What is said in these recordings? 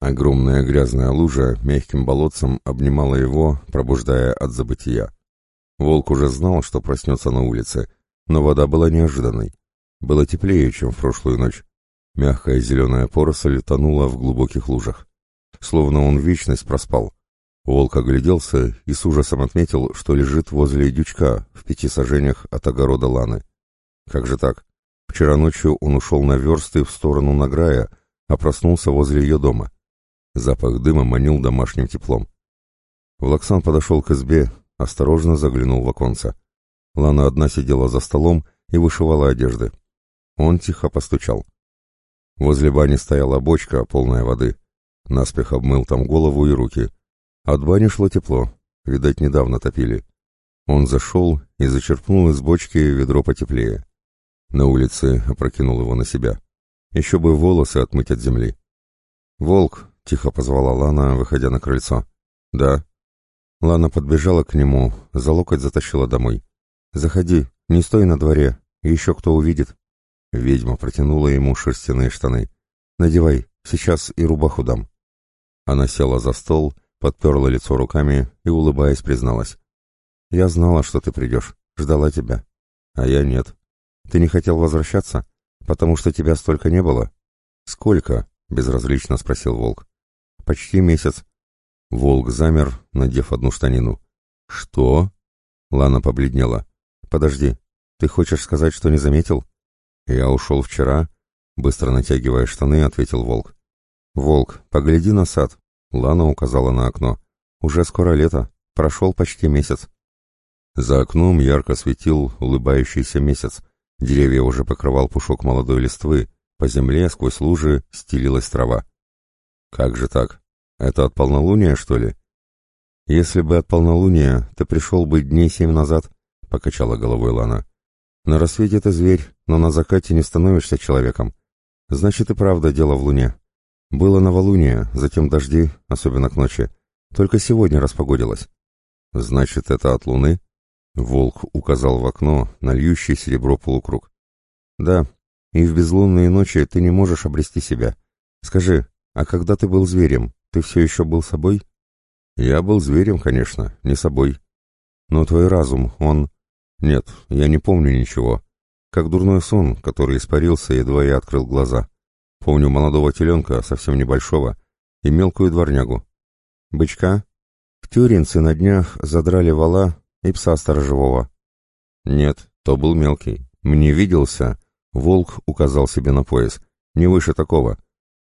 Огромная грязная лужа мягким болотцем обнимала его, пробуждая от забытия. Волк уже знал, что проснется на улице, но вода была неожиданной. Было теплее, чем в прошлую ночь. Мягкая зеленая поросль тонула в глубоких лужах. Словно он вечность проспал. Волк огляделся и с ужасом отметил, что лежит возле дючка в пяти сажениях от огорода Ланы. Как же так? Вчера ночью он ушел на версты в сторону Награя, а проснулся возле ее дома. Запах дыма манил домашним теплом. Влаксан подошел к избе, осторожно заглянул в оконце. Лана одна сидела за столом и вышивала одежды. Он тихо постучал. Возле бани стояла бочка, полная воды. Наспех обмыл там голову и руки. От бани шло тепло, видать, недавно топили. Он зашел и зачерпнул из бочки ведро потеплее. На улице опрокинул его на себя. Еще бы волосы отмыть от земли. «Волк!» — тихо позвала Лана, выходя на крыльцо. «Да». Лана подбежала к нему, за локоть затащила домой. «Заходи, не стой на дворе, еще кто увидит». Ведьма протянула ему шерстяные штаны. «Надевай, сейчас и рубаху дам». Она села за стол, подперла лицо руками и, улыбаясь, призналась. «Я знала, что ты придешь, ждала тебя. А я нет. Ты не хотел возвращаться, потому что тебя столько не было?» «Сколько?» — безразлично спросил Волк. «Почти месяц». Волк замер, надев одну штанину. «Что?» Лана побледнела. «Подожди, ты хочешь сказать, что не заметил?» «Я ушел вчера», — быстро натягивая штаны, ответил Волк. «Волк, погляди на сад», — Лана указала на окно. «Уже скоро лето, прошел почти месяц». За окном ярко светил улыбающийся месяц. Деревья уже покрывал пушок молодой листвы, по земле сквозь лужи стелилась трава. «Как же так? Это от полнолуния, что ли?» «Если бы от полнолуния, ты пришел бы дней семь назад», — покачала головой Лана. На рассвете ты зверь, но на закате не становишься человеком. Значит, и правда дело в луне. Было новолуние, затем дожди, особенно к ночи. Только сегодня распогодилось. Значит, это от луны? Волк указал в окно на льющий серебро полукруг. Да, и в безлунные ночи ты не можешь обрести себя. Скажи, а когда ты был зверем, ты все еще был собой? Я был зверем, конечно, не собой. Но твой разум, он... Нет, я не помню ничего. Как дурной сон, который испарился, едва я открыл глаза. Помню молодого теленка, совсем небольшого, и мелкую дворнягу. Бычка? В Тюринце на днях задрали вала и пса сторожевого. Нет, то был мелкий. Мне виделся. Волк указал себе на пояс. Не выше такого.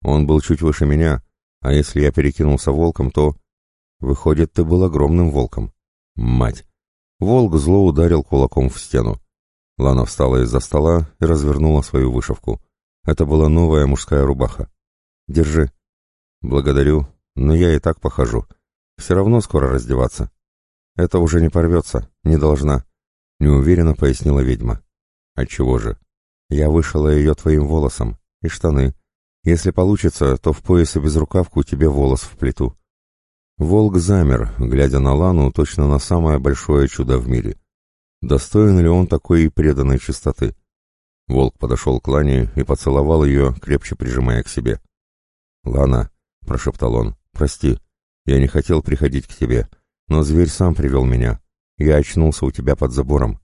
Он был чуть выше меня, а если я перекинулся волком, то... Выходит, ты был огромным волком. Мать! Волк зло ударил кулаком в стену. Лана встала из-за стола и развернула свою вышивку. Это была новая мужская рубаха. «Держи». «Благодарю, но я и так похожу. Все равно скоро раздеваться». «Это уже не порвется, не должна», — неуверенно пояснила ведьма. «Отчего же?» «Я вышила ее твоим волосом. И штаны. Если получится, то в пояс и безрукавку тебе волос в плиту. Волк замер, глядя на Лану точно на самое большое чудо в мире. Достоин ли он такой преданной чистоты? Волк подошел к Лане и поцеловал ее, крепче прижимая к себе. «Лана», — прошептал он, — «прости, я не хотел приходить к тебе, но зверь сам привел меня. Я очнулся у тебя под забором.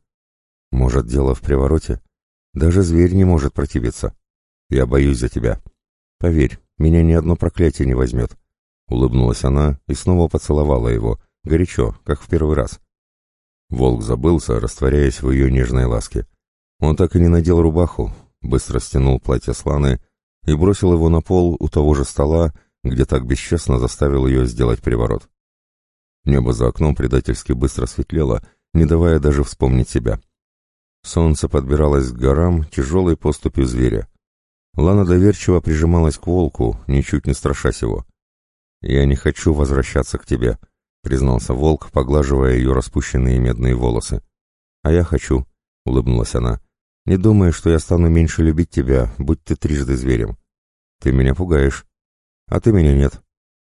Может, дело в привороте? Даже зверь не может противиться. Я боюсь за тебя. Поверь, меня ни одно проклятие не возьмет. Улыбнулась она и снова поцеловала его, горячо, как в первый раз. Волк забылся, растворяясь в ее нежной ласке. Он так и не надел рубаху, быстро стянул платье Сланы и бросил его на пол у того же стола, где так бесчестно заставил ее сделать переворот. Небо за окном предательски быстро светлело, не давая даже вспомнить себя. Солнце подбиралось к горам тяжелой поступью зверя. Лана доверчиво прижималась к волку, ничуть не страшась его. «Я не хочу возвращаться к тебе», — признался волк, поглаживая ее распущенные медные волосы. «А я хочу», — улыбнулась она. «Не думай, что я стану меньше любить тебя, будь ты трижды зверем. Ты меня пугаешь. А ты меня нет».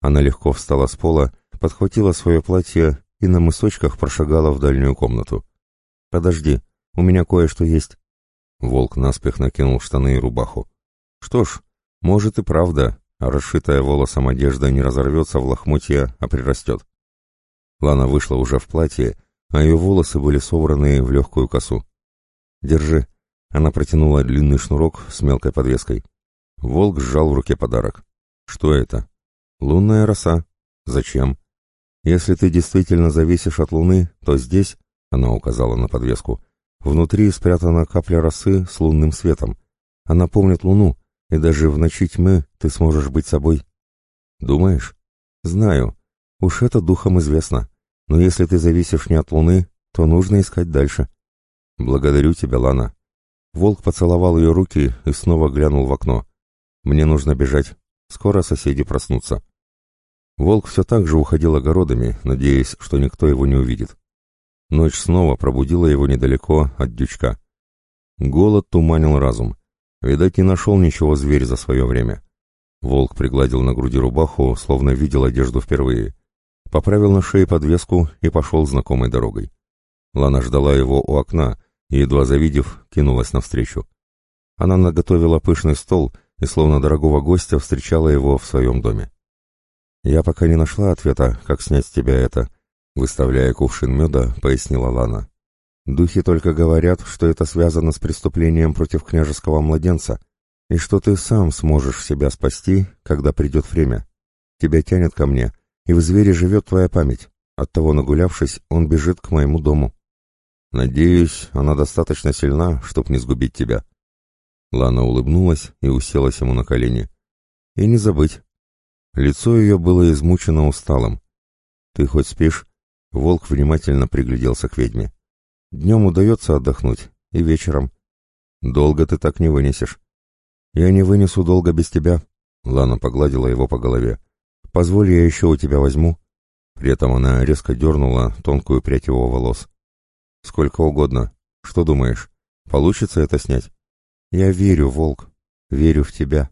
Она легко встала с пола, подхватила свое платье и на мысочках прошагала в дальнюю комнату. «Подожди, у меня кое-что есть». Волк наспех накинул штаны и рубаху. «Что ж, может и правда, а расшитая волосом одежда не разорвется в лохмотья, а прирастет. Лана вышла уже в платье, а ее волосы были собраны в легкую косу. «Держи». Она протянула длинный шнурок с мелкой подвеской. Волк сжал в руке подарок. «Что это?» «Лунная роса». «Зачем?» «Если ты действительно зависишь от луны, то здесь...» Она указала на подвеску. «Внутри спрятана капля росы с лунным светом. Она помнит луну, и даже в ночи тьмы ты сможешь быть собой». «Думаешь?» «Знаю. Уж это духом известно. Но если ты зависишь не от луны, то нужно искать дальше. Благодарю тебя, Лана. Волк поцеловал ее руки и снова глянул в окно. Мне нужно бежать. Скоро соседи проснутся. Волк все так же уходил огородами, надеясь, что никто его не увидит. Ночь снова пробудила его недалеко от дючка. Голод туманил разум. Видать, не нашел ничего зверь за свое время. Волк пригладил на груди рубаху, словно видел одежду впервые поправил на шее подвеску и пошел знакомой дорогой. Лана ждала его у окна и, едва завидев, кинулась навстречу. Она наготовила пышный стол и, словно дорогого гостя, встречала его в своем доме. «Я пока не нашла ответа, как снять с тебя это», — выставляя кувшин меда, пояснила Лана. «Духи только говорят, что это связано с преступлением против княжеского младенца, и что ты сам сможешь себя спасти, когда придет время. Тебя тянет ко мне, и в звере живет твоя память. Оттого, нагулявшись, он бежит к моему дому. Надеюсь, она достаточно сильна, чтоб не сгубить тебя. Лана улыбнулась и уселась ему на колени. И не забыть. Лицо ее было измучено усталым. Ты хоть спишь? Волк внимательно пригляделся к ведьме. Днем удается отдохнуть, и вечером. Долго ты так не вынесешь. Я не вынесу долго без тебя. Лана погладила его по голове. Позволь, я еще у тебя возьму». При этом она резко дернула тонкую прядь его волос. «Сколько угодно. Что думаешь, получится это снять?» «Я верю, Волк. Верю в тебя».